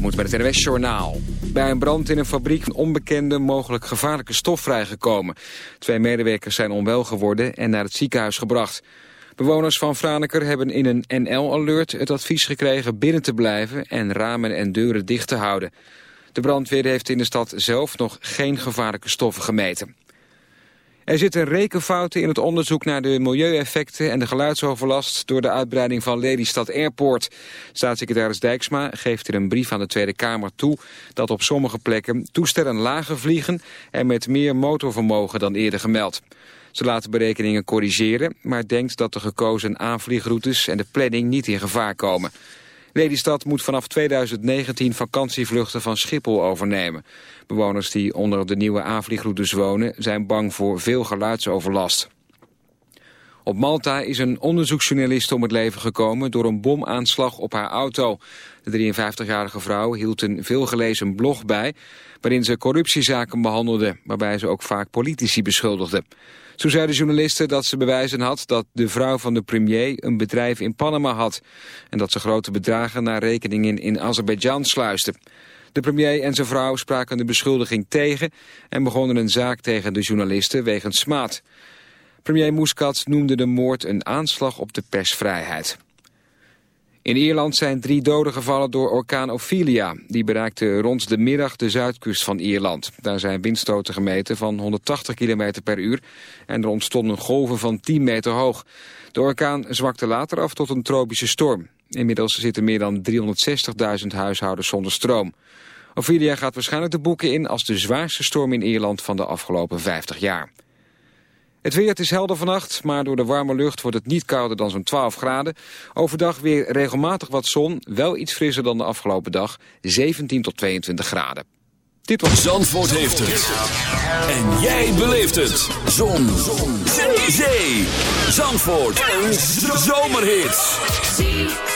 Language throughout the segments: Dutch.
moet met het NWS Journaal. Bij een brand in een fabriek een onbekende, mogelijk gevaarlijke stof vrijgekomen. Twee medewerkers zijn onwel geworden en naar het ziekenhuis gebracht. Bewoners van Franeker hebben in een NL-alert het advies gekregen binnen te blijven en ramen en deuren dicht te houden. De brandweer heeft in de stad zelf nog geen gevaarlijke stoffen gemeten. Er zitten rekenfouten in het onderzoek naar de milieueffecten en de geluidsoverlast door de uitbreiding van Lelystad Airport. Staatssecretaris Dijksma geeft in een brief aan de Tweede Kamer toe dat op sommige plekken toestellen lager vliegen en met meer motorvermogen dan eerder gemeld. Ze laten berekeningen corrigeren, maar denkt dat de gekozen aanvliegroutes en de planning niet in gevaar komen. Lelystad moet vanaf 2019 vakantievluchten van Schiphol overnemen. Bewoners die onder de nieuwe aanvliegroutes wonen zijn bang voor veel geluidsoverlast. Op Malta is een onderzoeksjournalist om het leven gekomen door een bomaanslag op haar auto. De 53-jarige vrouw hield een veelgelezen blog bij waarin ze corruptiezaken behandelde, waarbij ze ook vaak politici beschuldigde. Zo zei de journaliste dat ze bewijzen had dat de vrouw van de premier een bedrijf in Panama had. En dat ze grote bedragen naar rekeningen in Azerbeidzjan sluiste. De premier en zijn vrouw spraken de beschuldiging tegen en begonnen een zaak tegen de journalisten wegens smaad. Premier Muscat noemde de moord een aanslag op de persvrijheid. In Ierland zijn drie doden gevallen door orkaan Ophelia. Die bereikte rond de middag de zuidkust van Ierland. Daar zijn windstoten gemeten van 180 km per uur... en er ontstonden golven van 10 meter hoog. De orkaan zwakte later af tot een tropische storm. Inmiddels zitten meer dan 360.000 huishoudens zonder stroom. Ophelia gaat waarschijnlijk de boeken in als de zwaarste storm in Ierland van de afgelopen 50 jaar. Het weer is helder vannacht, maar door de warme lucht wordt het niet kouder dan zo'n 12 graden. Overdag weer regelmatig wat zon, wel iets frisser dan de afgelopen dag, 17 tot 22 graden. Dit was... Zandvoort heeft het. En jij beleeft het. Zon. zon. Zee. Zee. Zandvoort. Een zomerhit.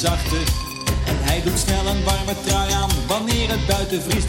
Verzachten. Hij doet snel een warme trui aan wanneer het buiten vriest.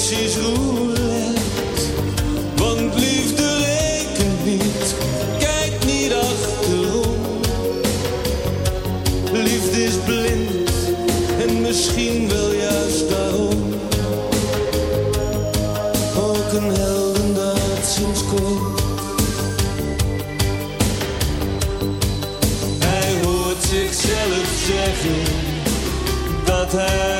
Russisch roulette. Want liefde rekent niet, kijk niet achterom. Liefde is blind en misschien wel juist daarom. Ook een heldendaad sinds kort. Hij hoort zichzelf zeggen dat hij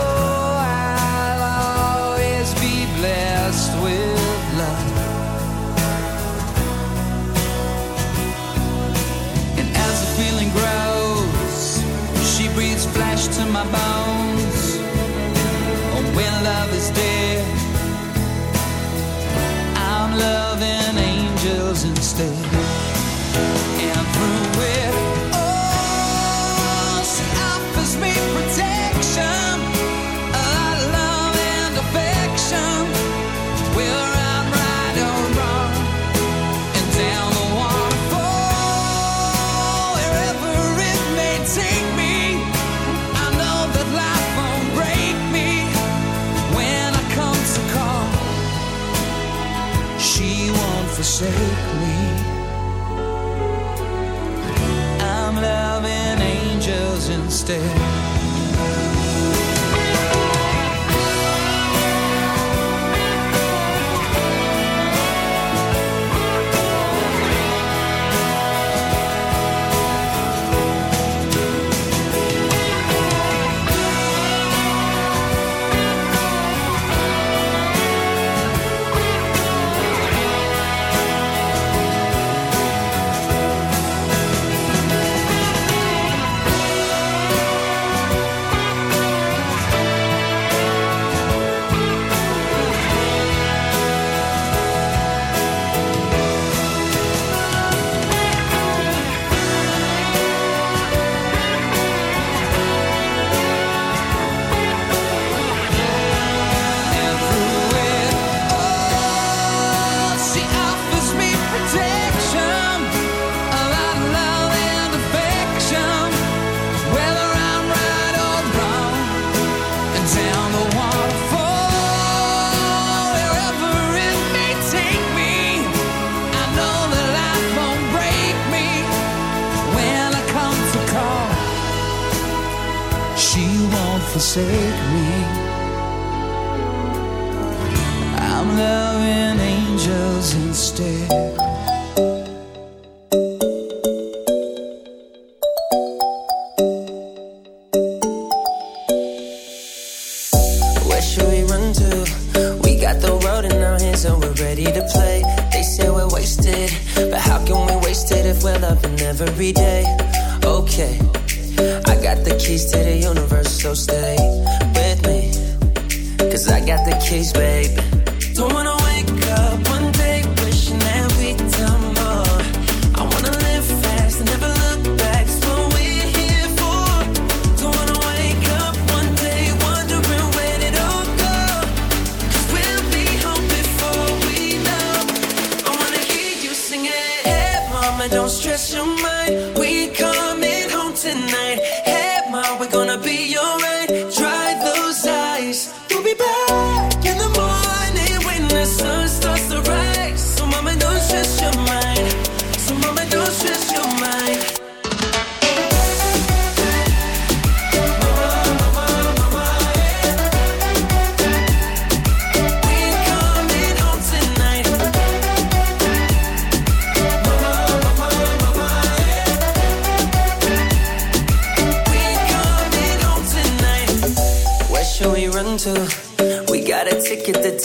te instead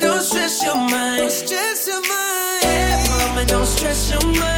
don't stress your mind. Don't Stress your mind. Yeah, mama, don't stress your mind.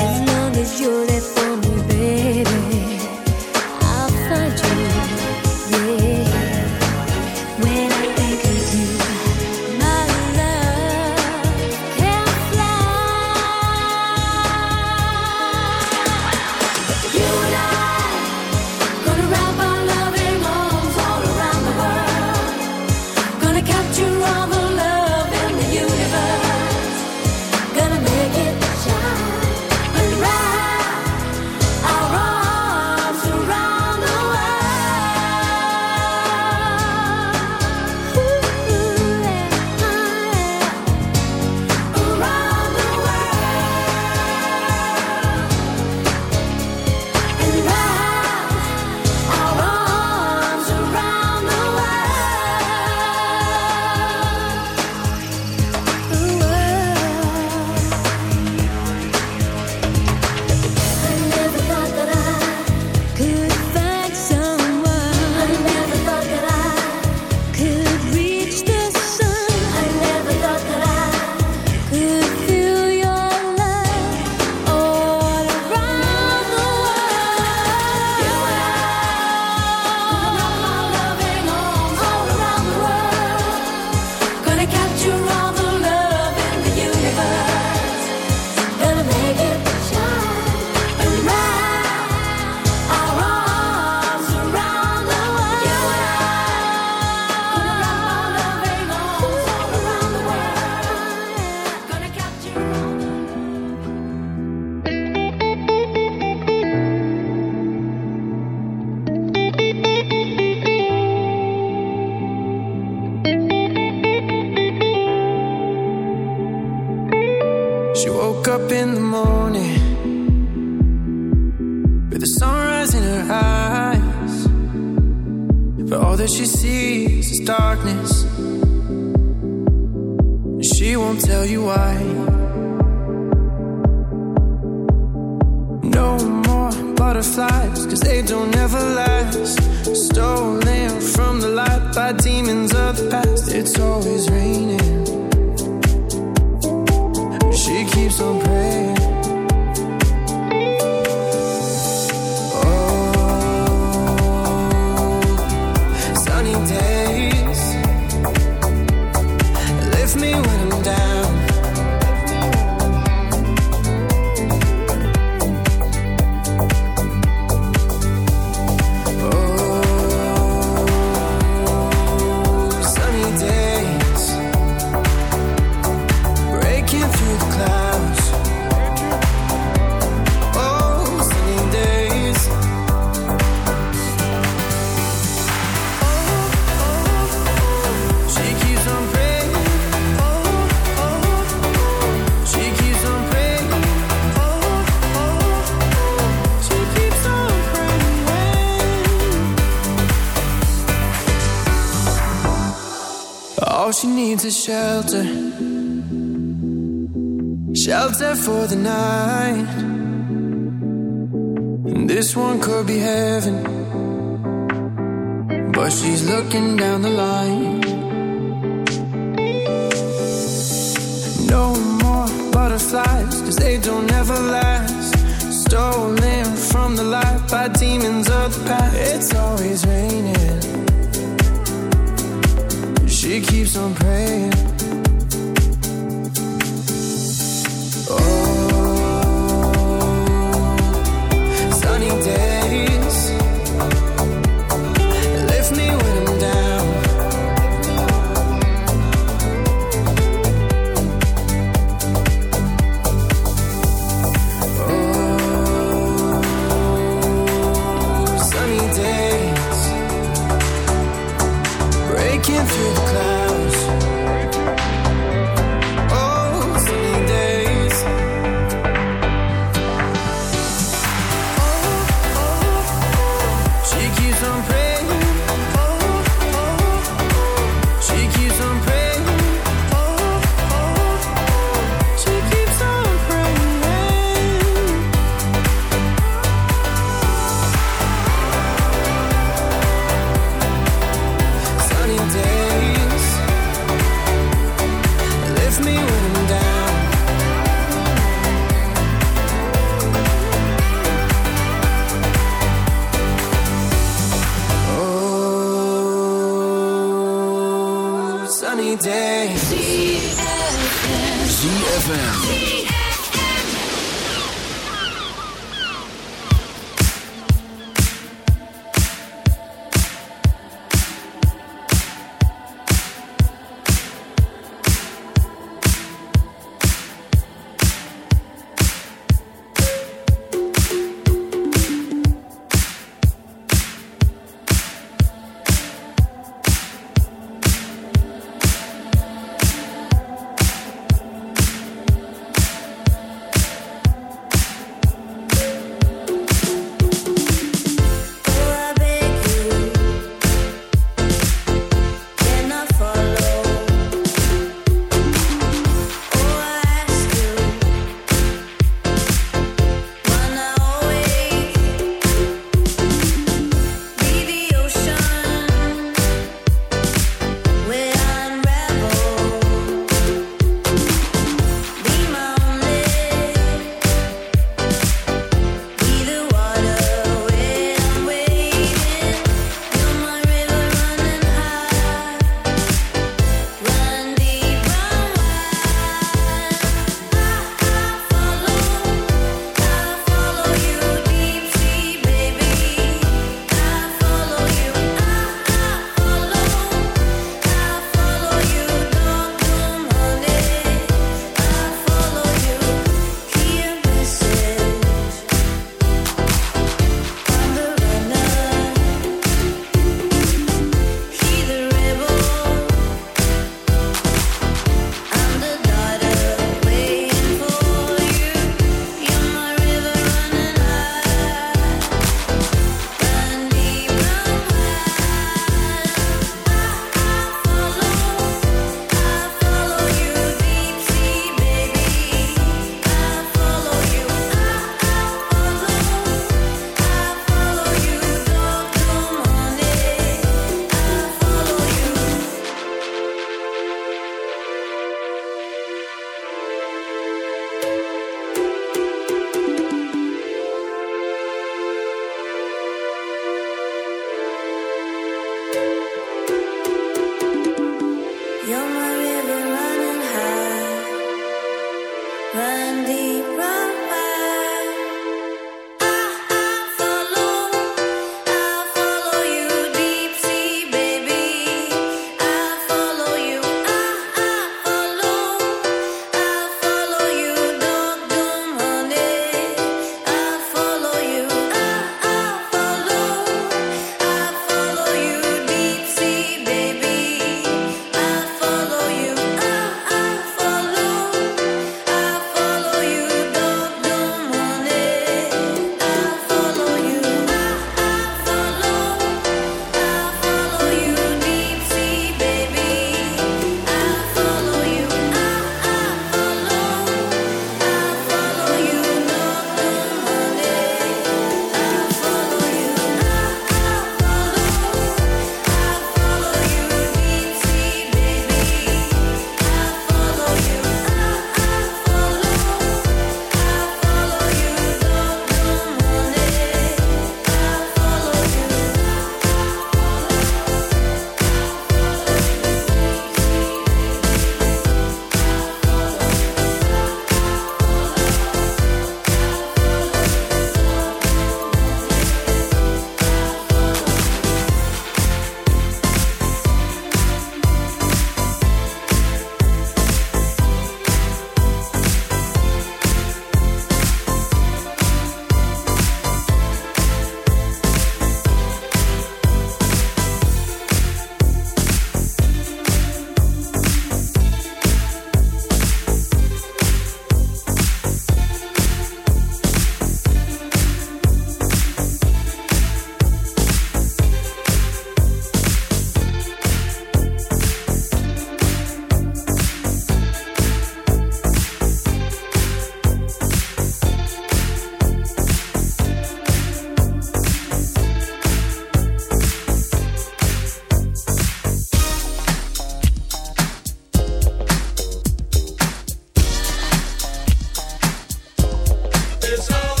It's all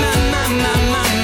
my, my, my, my, my.